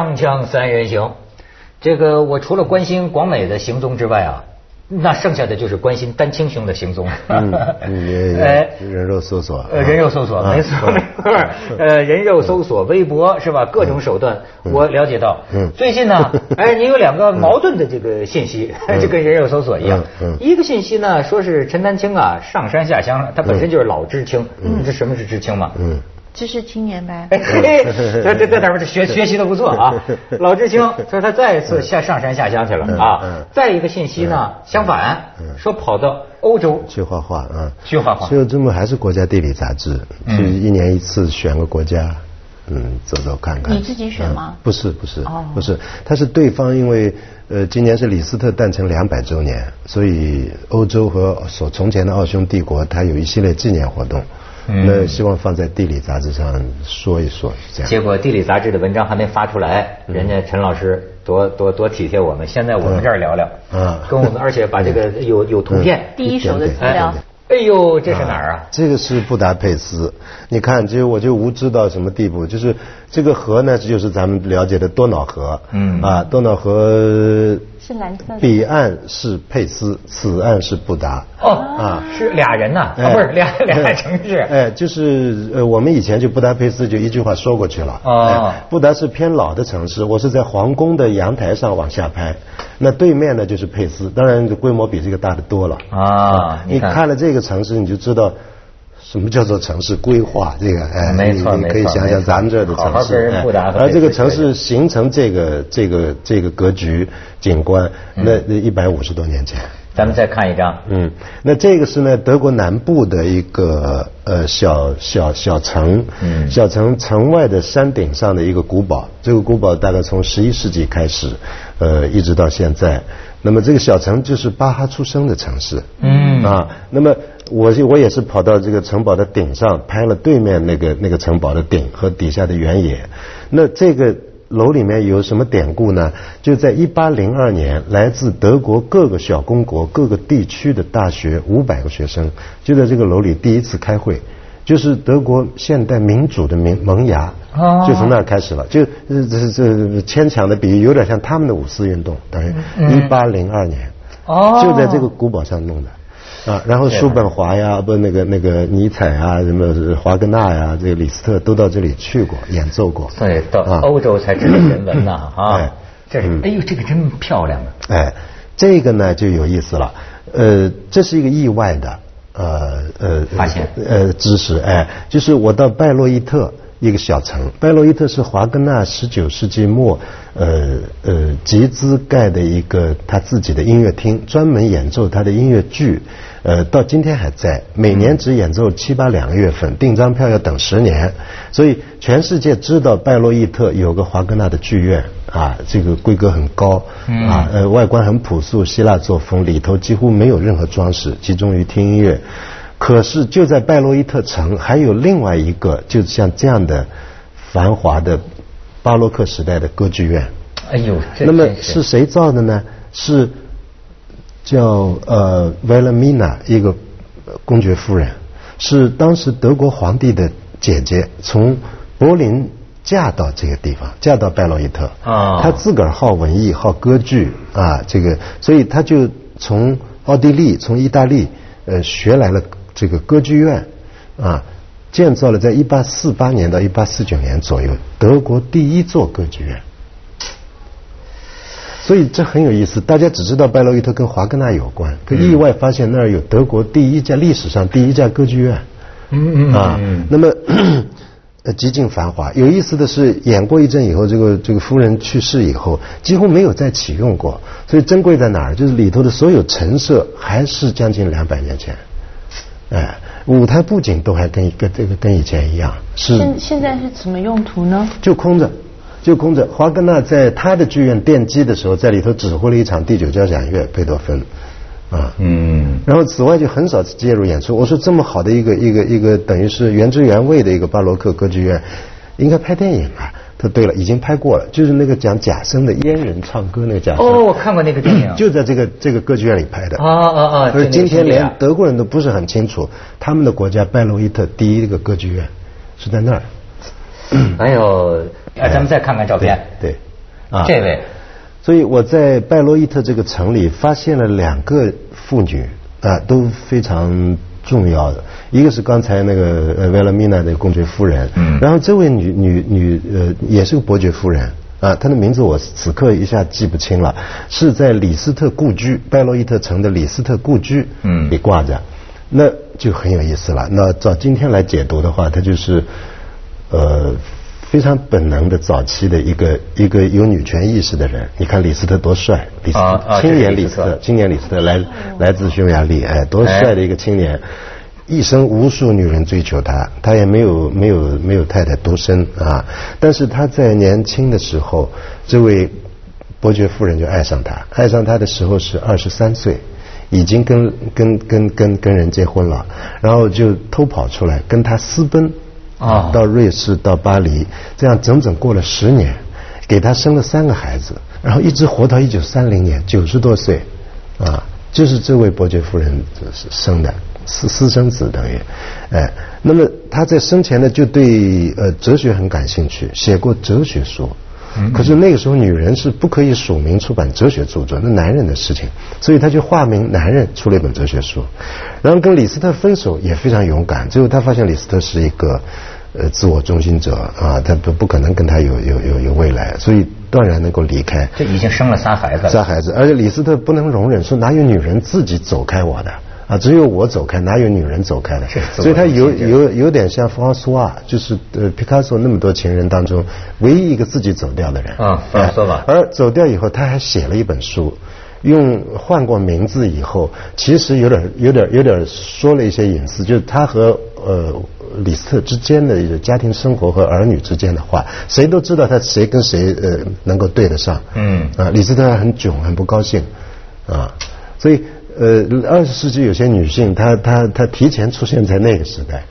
锵锵三人行，这个我除了关心广美的行踪之外啊，那剩下的就是关心丹青兄的行踪。嗯，哎，人肉搜索，呃，人肉搜索，没错没错，呃，人肉搜索，微博是吧？各种手段，我了解到。嗯，最近呢，哎，你有两个矛盾的这个信息，就跟人肉搜索一样。嗯，一个信息呢，说是陈丹青啊上山下乡，他本身就是老知青。嗯，这什么是知青吗？嗯。知识青年呗，这这这哪边学学习的不错啊？老知青说他再一次下上山下乡去了啊。再一个信息呢，相反说跑到欧洲去画画啊，去画画。就这么还是国家地理杂志，去一年一次选个国家，嗯，走走看看。你自己选吗？不是不是不是，他是对方，因为呃今年是李斯特诞辰两百周年，所以欧洲和所从前的奥匈帝国，它有一系列纪念活动。那希望放在地理杂志上说一说，这样。结果地理杂志的文章还没发出来，人家陈老师多多多体贴我们，现在我们这儿聊聊，嗯，跟我们，而且把这个有有图片，第一手的资料。哎呦，这是哪儿啊？这个是布达佩斯。你看，就我就无知到什么地步，就是这个河呢，就是咱们了解的多瑙河。嗯。啊，多瑙河。是蓝色。彼岸是佩斯，此岸是布达。哦。啊，是俩人呐，不是俩俩城市。哎，就是呃，我们以前就布达佩斯就一句话说过去了。哦。布达是偏老的城市，我是在皇宫的阳台上往下拍。那对面呢就是佩斯，当然规模比这个大的多了。啊。你看了这个城市，你就知道什么叫做城市规划。这个哎，没错你可以想想咱们这的城市。而这个城市形成这个这个这个格局景观，那那一百五十多年前。咱们再看一张。嗯，那这个是呢德国南部的一个呃小小小城，嗯，小城城外的山顶上的一个古堡。这个古堡大概从十一世纪开始，呃，一直到现在。那么这个小城就是巴哈出生的城市。嗯啊，那么我我也是跑到这个城堡的顶上拍了对面那个那个城堡的顶和底下的原野。那这个。楼里面有什么典故呢？就在一八零二年，来自德国各个小公国、各个地区的大学五百个学生，就在这个楼里第一次开会，就是德国现代民主的萌萌芽，就从那儿开始了。就这这这牵强的比喻，有点像他们的五四运动，等于一八零二年，就在这个古堡上弄的。啊，然后叔本华呀，不那个那个尼采啊，什么华格纳呀，这个李斯特都到这里去过演奏过。对，到欧洲才知道人文呐啊！这是，哎呦，这个真漂亮啊！哎，这个呢就有意思了，呃，这是一个意外的呃呃发现呃知识，哎，就是我到拜洛伊特。一个小城，拜洛伊特是华格纳十九世纪末，呃呃集资盖的一个他自己的音乐厅，专门演奏他的音乐剧，呃，到今天还在，每年只演奏七八两个月份，订张票要等十年，所以全世界知道拜洛伊特有个华格纳的剧院，啊，这个规格很高，啊，呃，外观很朴素，希腊作风，里头几乎没有任何装饰，集中于听音乐。可是就在拜洛伊特城，还有另外一个，就像这样的繁华的巴洛克时代的歌剧院。哎呦，那么是谁造的呢？是叫呃维勒米娜一个公爵夫人，是当时德国皇帝的姐姐，从柏林嫁到这个地方，嫁到拜洛伊特。啊，她自个儿好文艺，好歌剧啊，这个，所以她就从奥地利，从意大利，呃，学来了。这个歌剧院啊，建造了在一八四八年到一八四九年左右，德国第一座歌剧院。所以这很有意思，大家只知道拜洛伊特跟华格纳有关，可意外发现那儿有德国第一家历史上第一家歌剧院。嗯嗯啊，那么 呃极尽繁华。有意思的是，演过一阵以后，这个这个夫人去世以后，几乎没有再启用过。所以珍贵在哪儿？就是里头的所有陈设还是将近两百年前。哎，舞台布景都还跟跟这个跟以前一样，是现现在是什么用途呢？就空着，就空着。华格纳在他的剧院奠基的时候，在里头指挥了一场第九交响乐贝多芬，啊，嗯，然后此外就很少介入演出。我说这么好的一个一个一个等于是原汁原味的一个巴洛克歌剧院，应该拍电影啊。他对了，已经拍过了，就是那个讲假声的阉人唱歌那个贾生。哦，我看过那个电影，就在这个这个歌剧院里拍的。啊啊啊！所以今天连德国人都不是很清楚，他们的国家拜洛伊特第一个歌剧院是在那儿。还有，咱们再看看照片。对，啊这位，所以我在拜洛伊特这个城里发现了两个妇女啊，都非常重要的。一个是刚才那个呃维拉米娜的公爵夫人，嗯然后这位女女女呃也是个伯爵夫人。啊，她的名字我此刻一下记不清了，是在李斯特故居，拜洛伊特城的李斯特故居嗯里挂着，那就很有意思了。那照今天来解读的话，它就是呃非常本能的早期的一个一个有女权意识的人。你看李斯特多帅，李斯啊特啊青年李斯特李斯特，青年李斯特来来自匈牙利，哎，多帅的一个青年。一生无数女人追求他，他也没有没有没有太太独身啊。但是他在年轻的时候，这位伯爵夫人就爱上他，爱上他的时候是二十三岁，已经跟跟跟跟跟人结婚了，然后就偷跑出来跟他私奔啊到瑞士到巴黎，这样整整过了十年，给他生了三个孩子，然后一直活到一九三零年，九十多岁，啊，就是这位伯爵夫人生的私私生子等于，哎，那么他在生前呢就对呃哲学很感兴趣，写过哲学书。可是那个时候，女人是不可以署名出版哲学著作，那男人的事情，所以他就化名男人出了一本哲学书，然后跟李斯特分手也非常勇敢。最后他发现李斯特是一个呃自我中心者啊，他不不可能跟他有有有有未来，所以断然能够离开。这已经生了仨孩子了。仨孩子，而且李斯特不能容忍说哪有女人自己走开我的啊，只有我走开，哪有女人走开的？所以他有有有点像弗朗索瓦，就是呃皮卡索那么多情人当中唯一一个自己走掉的人。啊弗朗索瓦哎而走掉以后，他还写了一本书。用换过名字以后，其实有点、有点、有点说了一些隐私，就是他和呃李斯特之间的一个家庭生活和儿女之间的话，谁都知道他谁跟谁呃能够对得上。嗯啊，李斯特很囧，很不高兴，啊，所以呃，二十世纪有些女性，她她她提前出现在那个时代，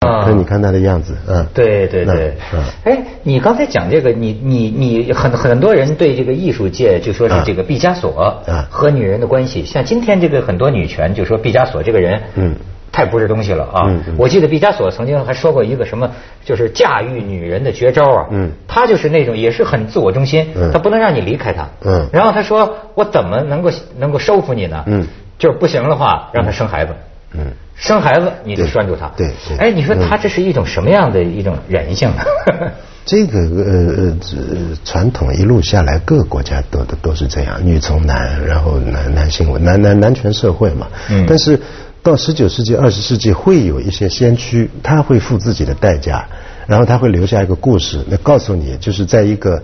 啊那你看她的样子，嗯，对对对嗯，哎，你刚才讲这个，你你你很很多人对这个艺术界就说是这个毕加索啊和女人的关系，像今天这个很多女权就说毕加索这个人，嗯。太不是东西了啊！我记得毕加索曾经还说过一个什么，就是驾驭女人的绝招啊。嗯他就是那种也是很自我中心，嗯他不能让你离开他。嗯然后他说我怎么能够能够收服你呢？嗯就是不行的话，让他生孩子。嗯生孩子你就拴住他。对对哎，你说他这是一种什么样的一种人性呢？这个呃呃这传统一路下来，各个国家都都都是这样，女从男，然后男男性为男男男权社会嘛。嗯但是到十九世纪、二十世纪，会有一些先驱，他会付自己的代价，然后他会留下一个故事，那告诉你，就是在一个。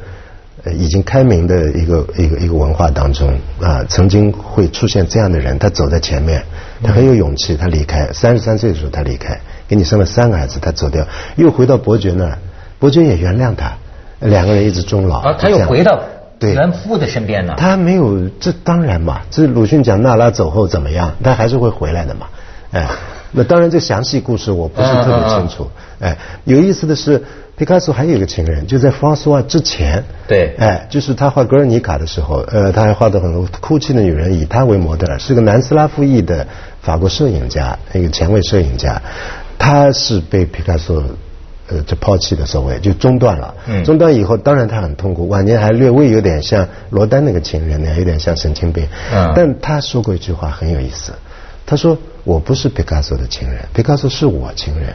呃，已经开明的一个一个一个文化当中啊，曾经会出现这样的人，他走在前面，他很有勇气，他离开，三十三岁的时候他离开，给你生了三个孩子，他走掉，又回到伯爵那儿，伯爵也原谅他，两个人一直终老。啊，他又回到对原夫的身边呢。他没有，这当然嘛，这鲁迅讲娜拉走后怎么样，他还是会回来的嘛，哎，那当然这详细故事我不是特别清楚，哎，有意思的是，皮卡索还有一个情人，就在弗朗索瓦之前，对哎，就是他画《格尔尼卡》的时候，呃，他还画的很多哭泣的女人，以他为模特儿，是个南斯拉夫裔的法国摄影家，一个前卫摄影家，他是被皮卡索。呃，就抛弃的所谓就中断了，嗯中断以后，当然他很痛苦，晚年还略微有点像罗丹那个情人那样，有点像神经病。嗯但他说过一句话很有意思，他说：“我不是毕加索的情人，毕加索是我情人。”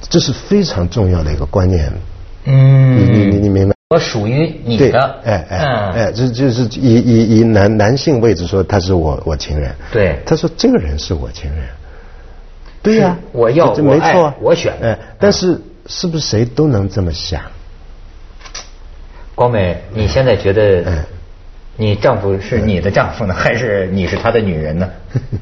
这是非常重要的一个观念，嗯，你你你你明白？我属于你对，的，哎哎嗯。哎，这就是以以以男男性位置说他是我我情人，对。他说这个人是我情人，对呀、是我要这我爱没错啊，我选。哎，但是是不是谁都能这么想？光美，你现在觉得嗯你丈夫是你的丈夫呢，还是你是他的女人呢？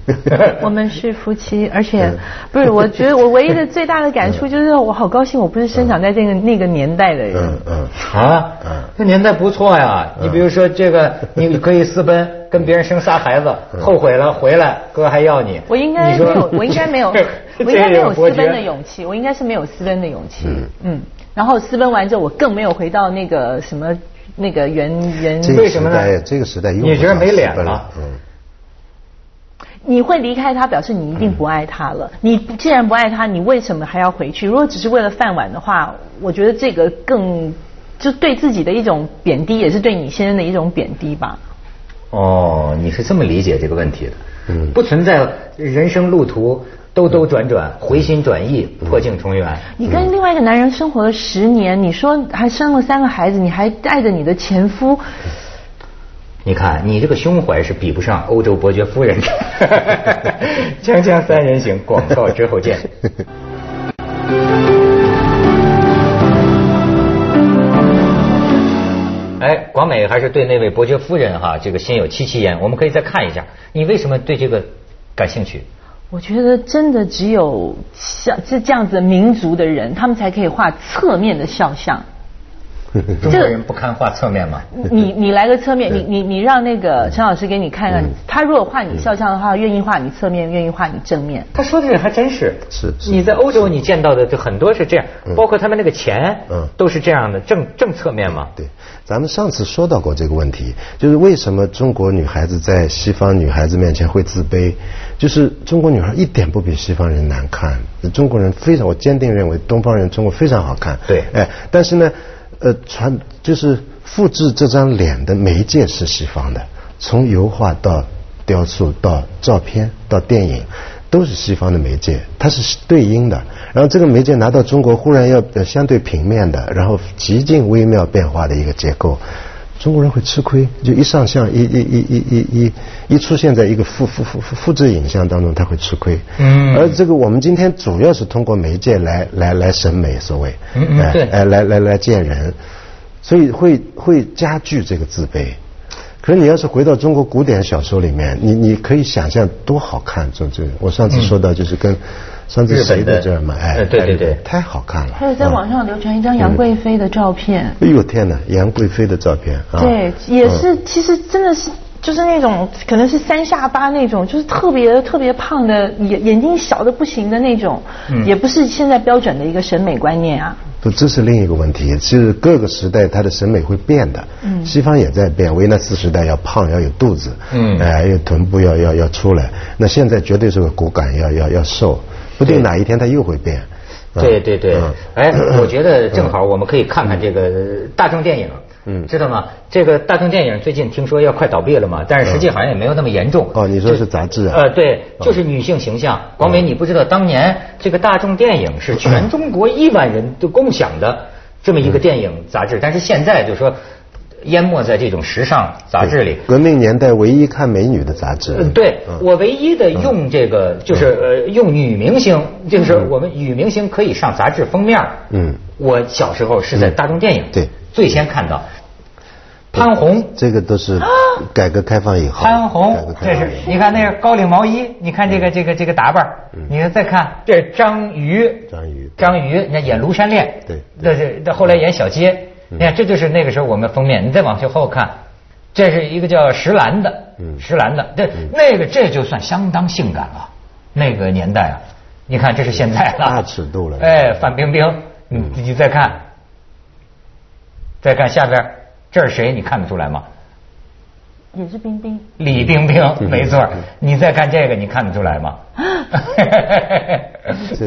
我们是夫妻，而且不是，我觉得我唯一的最大的感触就是我好高兴，我不是生长在这个那个年代的人嗯。嗯。啊嗯，这年代不错呀。你比如说这个，你可以私奔，跟别人生仨孩子，后悔了回来，哥还要你。我应该没有，我应该没有，我应该没有私奔的勇气，我应该是没有私奔的勇气。嗯，然后私奔完之后，我更没有回到那个什么那个原原。为什么呢，这个时代用不你觉得没脸了嗯，你会离开他，表示你一定不爱他了。你既然不爱他，你为什么还要回去？如果只是为了饭碗的话，我觉得这个更就对自己的一种贬低，也是对你先生的一种贬低吧。哦，你是这么理解这个问题的？嗯，不存在人生路途兜兜转转、回心转意、破镜重圆。你跟另外一个男人生活了十年，你说还生了三个孩子，你还带着你的前夫。你看，你这个胸怀是比不上欧洲伯爵夫人的。锵锵三人行，广告之后见。广美还是对那位伯爵夫人哈，这个心有戚戚焉。我们可以再看一下，你为什么对这个感兴趣？我觉得真的只有像这这样子民族的人，他们才可以画侧面的肖像。中国人不看画侧面吗？你你来个侧面，你你你让那个陈老师给你看看，他如果画你肖像的话，愿意画你侧面，愿意画你正面。他说的这还真是。是。你在欧洲你见到的就很多是这样，包括他们那个钱，嗯，都是这样的正正侧面嘛。对，咱们上次说到过这个问题，就是为什么中国女孩子在西方女孩子面前会自卑？就是中国女孩一点不比西方人难看，中国人非常，我坚定认为东方人中国非常好看。对。哎，但是呢。呃，传就是复制这张脸的媒介是西方的，从油画到雕塑到照片到电影，都是西方的媒介，它是对应的。然后这个媒介拿到中国，忽然要相对平面的，然后极尽微妙变化的一个结构。中国人会吃亏，就一上相，一、一、一、一、一、一，一出现在一个复复复复复制影像当中，他会吃亏。嗯。而这个我们今天主要是通过媒介来来来审美，所谓，嗯嗯，对，哎，来来来见人，所以会会加剧这个自卑。可是你要是回到中国古典小说里面，你你可以想象多好看，这这，我上次说到就是跟。上次谁在这儿嘛？哎，对对对，太好看了。还有在网上流传一张杨贵妃的照片。哎呦天哪，杨贵妃的照片啊！对，也是，其实真的是，就是那种可能是三下巴那种，就是特别特别胖的，眼眼睛小的不行的那种，也不是现在标准的一个审美观念啊。不，这是另一个问题，是各个时代它的审美会变的。嗯。西方也在变，维纳斯时代要胖要有肚子，嗯，哎，要臀部要要要出来，那现在绝对是个骨感，要要要瘦。不定哪一天它又会变。对对对，哎，我觉得正好我们可以看看这个大众电影，嗯，知道吗？这个大众电影最近听说要快倒闭了嘛，但是实际好像也没有那么严重。哦，你说是杂志啊？呃，对，就是女性形象。广美，你不知道当年这个大众电影是全中国亿万人都共享的这么一个电影杂志，但是现在就说。淹没在这种时尚杂志里。革命年代唯一看美女的杂志。对，我唯一的用这个就是呃用女明星，就是我们女明星可以上杂志封面。嗯。我小时候是在大众电影。对。最先看到潘虹。这个都是改革开放以后。潘虹，这是你看那个高领毛衣，你看这个这个这个打扮，你再看这张瑜。张瑜。张瑜，你看演庐山恋。对。那这这后来演小街。你看，这就是那个时候我们封面。你再往后看，这是一个叫石兰的，石兰的，这那个这就算相当性感了。那个年代啊，你看这是现在了，大尺度了。哎，范冰冰，你你再看，再看下边，这是谁？你看得出来吗？也是冰冰。李冰冰，没错。你再看这个，你看得出来吗？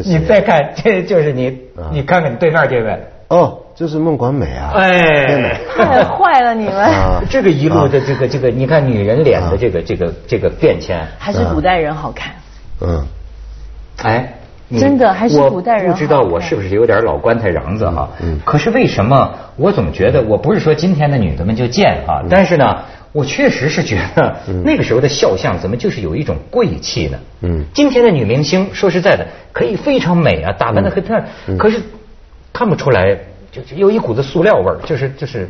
你再看，这就是你，你看看你对面这位。哦，这是孟广美啊！哎，太坏了你们！这个一路的这个这个，你看女人脸的这个这个这个变迁，还是古代人好看。嗯，哎，真的还是古代人。不知道我是不是有点老棺材瓤子哈？嗯。可是为什么我总觉得，我不是说今天的女的们就贱哈，但是呢，我确实是觉得那个时候的肖像怎么就是有一种贵气呢？嗯。今天的女明星说实在的，可以非常美啊，打扮的很漂亮，可是。看不出来，就有一股子塑料味儿，就是就是，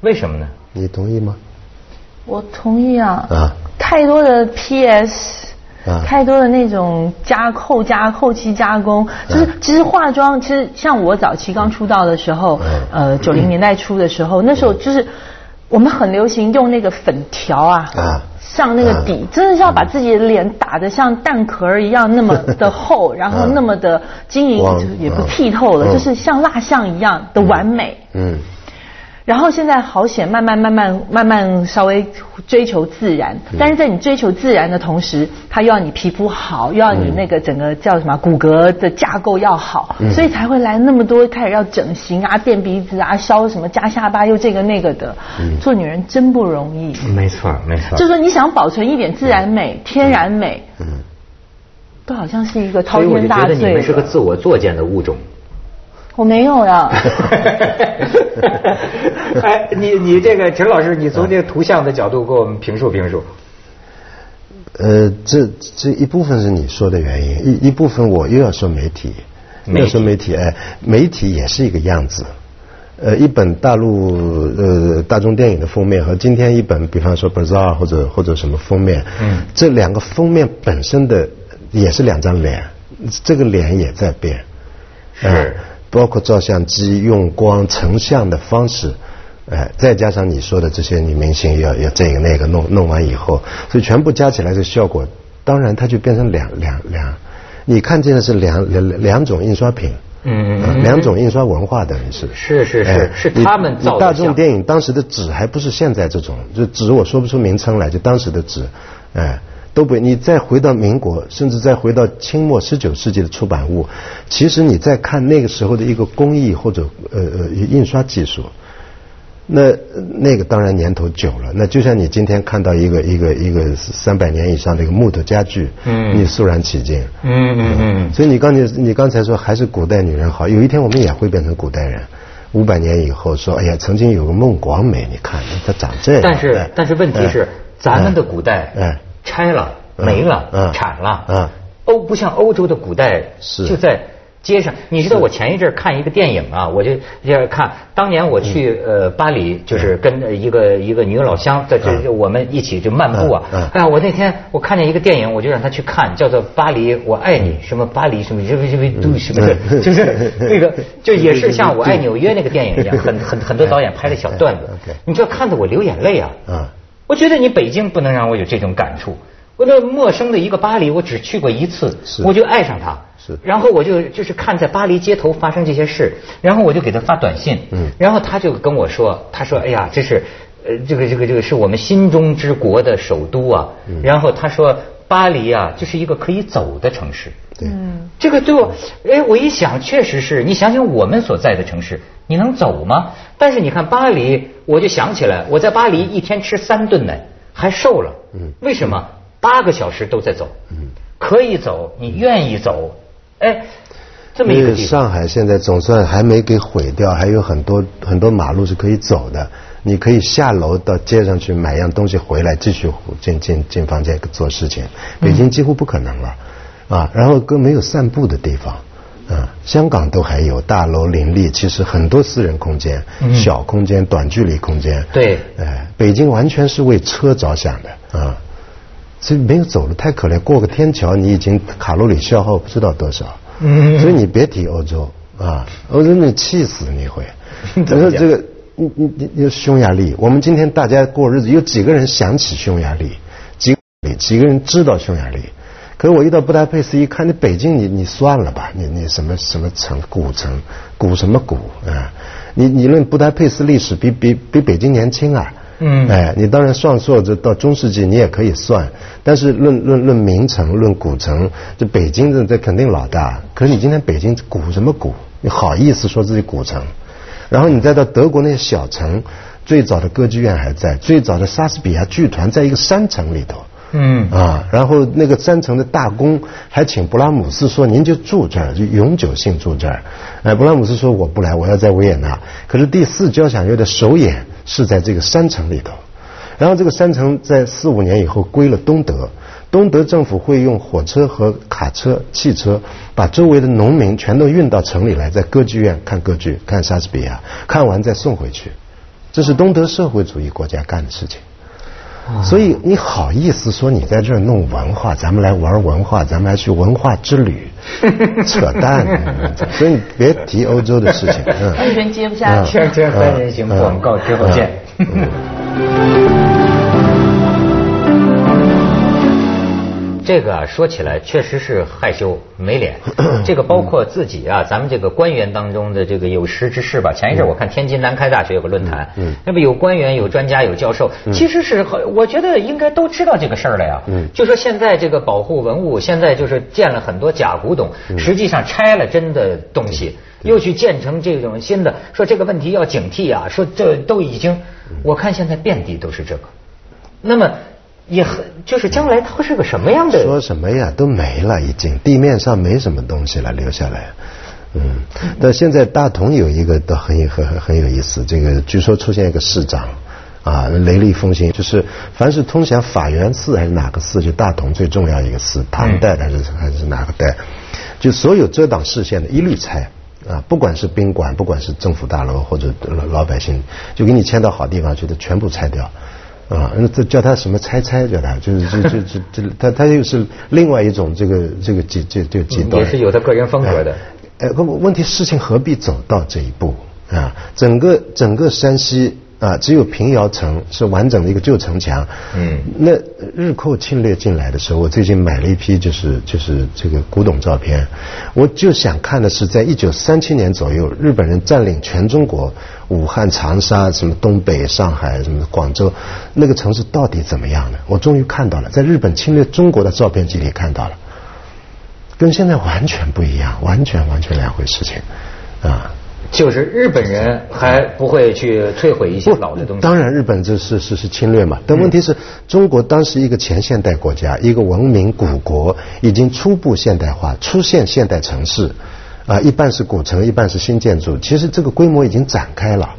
为什么呢？你同意吗？我同意啊。啊。太多的 PS，啊，太多的那种加后加后期加工，就是其实化妆，其实像我早期刚出道的时候，呃，九零年代初的时候，那时候就是我们很流行用那个粉条啊。啊。上那个底，真的是要把自己的脸打得像蛋壳一样那么的厚，然后那么的晶莹，也不剔透了，就是像蜡像一样的完美。嗯。然后现在好险，慢慢慢慢慢慢稍微追求自然，但是在你追求自然的同时，它又要你皮肤好，又要你那个整个叫什么骨骼的架构要好，所以才会来那么多开始要整形啊、垫鼻子啊、削什么加下巴又这个那个的。做女人真不容易。没错，没错。就是说你想保存一点自然美、天然美，嗯，都好像是一个滔天大罪。所以我就觉得你们是个自我作践的物种。我没有呀。哎，你你这个陈老师，你从这个图像的角度给我们评述评述。呃，这这一部分是你说的原因，一一部分我又要说媒体，要说媒体，哎，媒体也是一个样子。呃，一本大陆呃大众电影的封面和今天一本，比方说《Bazaar》或者或者什么封面，嗯，这两个封面本身的也是两张脸，这个脸也在变，是。包括照相机用光成像的方式，哎，再加上你说的这些女明星要要这个那个弄弄完以后，所以全部加起来的效果，当然它就变成两两两，你看见的是两两两种印刷品，嗯嗯，两种印刷文化等于是是是是是他们造大众电影当时的纸还不是现在这种，就纸我说不出名称来，就当时的纸，哎。都不，你再回到民国，甚至再回到清末十九世纪的出版物，其实你再看那个时候的一个工艺或者呃呃印刷技术，那那个当然年头久了。那就像你今天看到一个一个一个三百年以上的一个木头家具，嗯，你肃然起敬，嗯嗯嗯。所以你刚才你刚才说还是古代女人好，有一天我们也会变成古代人。五百年以后说，哎呀，曾经有个孟广美，你看她长这样。但是但是问题是，咱们的古代，哎。拆了，没了，铲了。欧不像欧洲的古代，就在街上。你知道我前一阵看一个电影啊，我就要看。当年我去呃巴黎，就是跟一个一个女老乡在这，我们一起就漫步啊。哎呀，我那天我看见一个电影，我就让她去看，叫做《巴黎我爱你》，什么巴黎什么什么什么都什么的，就是那个 就也是像《我爱纽约》那个电影一样，很很很多导演拍的小段子。你知道看得我流眼泪啊。我觉得你北京不能让我有这种感触。我那陌生的一个巴黎，我只去过一次，我就爱上它。是，然后我就就是看在巴黎街头发生这些事，然后我就给他发短信。嗯，然后他就跟我说，他说：“哎呀，这是呃，这个这个这个是我们心中之国的首都啊。”然后他说：“巴黎啊，就是一个可以走的城市。”对，这个对我，哎，我一想，确实是你想想我们所在的城市，你能走吗？但是你看巴黎，我就想起来，我在巴黎一天吃三顿奶，还瘦了。嗯，为什么？八个小时都在走。嗯，可以走，你愿意走，哎，这么一个上海现在总算还没给毁掉，还有很多很多马路是可以走的。你可以下楼到街上去买样东西回来，继续进进进房间做事情。北京几乎不可能了。啊，然后更没有散步的地方，啊，香港都还有大楼林立，其实很多私人空间、小空间、短距离空间。对，哎，北京完全是为车着想的啊，所以没有走的太可怜，过个天桥你已经卡路里消耗不知道多少。嗯，所以你别提欧洲啊，欧洲你气死你会。你说这个，你你你你匈牙利，我们今天大家过日子，有几个人想起匈牙利？几几个人知道匈牙利？可是我一到布达佩斯一看，那北京你你算了吧，你你什么什么城古城，古什么古啊？你你论布达佩斯历史比比比北京年轻啊？嗯，哎，你当然算错，这到中世纪你也可以算，但是论论论名城，论古城，这北京这这肯定老大。可是你今天北京古什么古？你好意思说自己古城？然后你再到德国那些小城，最早的歌剧院还在，最早的莎士比亚剧团在一个山城里头。嗯啊，然后那个三层的大公还请布拉姆斯说：“您就住这儿，就永久性住这儿。”哎，布拉姆斯说：“我不来，我要在维也纳。”可是第四交响乐的首演是在这个山城里头，然后这个山城在四五年以后归了东德，东德政府会用火车和卡车、汽车把周围的农民全都运到城里来，在歌剧院看歌剧、看莎士比亚，看完再送回去。这是东德社会主义国家干的事情。所以你好意思说你在这儿弄文化？咱们来玩文化，咱们来去文化之旅，扯淡！所以你别提欧洲的事情。完全接不下去。锵锵三人行，广告之后见。这个说起来确实是害羞没脸。这个包括自己啊，咱们这个官员当中的这个有识之士吧。前一阵我看天津南开大学有个论坛，那么有官员、有专家、有教授，其实是我觉得应该都知道这个事儿了呀。就说现在这个保护文物，现在就是建了很多假古董，实际上拆了真的东西，又去建成这种新的，说这个问题要警惕啊。说这都已经，我看现在遍地都是这个。那么。也很，就是将来它是个什么样的？说什么呀？都没了，已经地面上没什么东西了，留下来。嗯，但现在大同有一个都很很很有意思，这个据说出现一个市长，啊，雷厉风行，就是凡是通向法源寺还是哪个寺，就大同最重要一个寺，唐代还是还是哪个代，就所有遮挡视线的一律拆啊，不管是宾馆，不管是政府大楼或者老百姓，就给你迁到好地方去的，全部拆掉。啊，那这叫他什么猜猜？叫他就是就就就这，他他又是另外一种这个这个极这这极端，也是有他个人风格的。哎，问问题，事情何必走到这一步啊？整个整个山西。啊，只有平遥城是完整的一个旧城墙。嗯，那日寇侵略进来的时候，我最近买了一批，就是就是这个古董照片。我就想看的是，在一九三七年左右，日本人占领全中国，武汉、长沙、什么东北、上海、什么广州，那个城市到底怎么样呢？我终于看到了，在日本侵略中国的照片集里看到了，跟现在完全不一样，完全完全两回事情，啊。就是日本人还不会去摧毁一些老的东西。当然，日本这是是是侵略嘛。但问题是中国当时一个前现代国家，一个文明古国，已经初步现代化，出现现代城市，啊，一半是古城，一半是新建筑。其实这个规模已经展开了，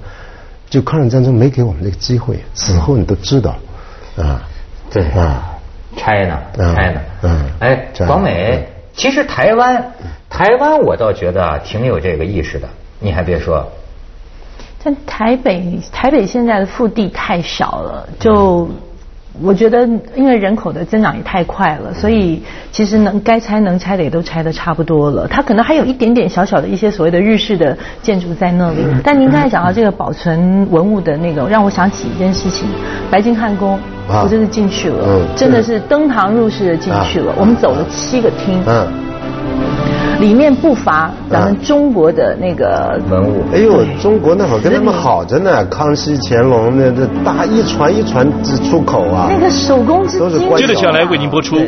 就抗日战争没给我们这个机会。此后你都知道，啊，对啊，China，China，嗯，哎，广美，其实台湾，台湾我倒觉得挺有这个意识的。你还别说，但台北台北现在的腹地太小了，就我觉得因为人口的增长也太快了，所以其实能该拆能拆的也都拆的差不多了。它可能还有一点点小小的一些所谓的日式的建筑在那里。但您刚才讲到这个保存文物的那个，让我想起一件事情：白金汉宫，我真是进去了，真的是登堂入室的进去了。我们走了七个厅。里面不乏咱们中国的那个文物。哎呦，中国那会儿跟他们好着呢，康熙、乾隆那那大一船一船之出口啊。那个手工之精。接着下来为您播出《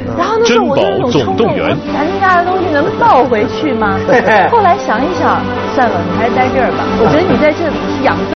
珍宝总动员》。咱家的东西能抱回去吗？后来想一想，算了，你还是待这儿吧。我觉得你在这养。